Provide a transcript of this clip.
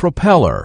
propeller.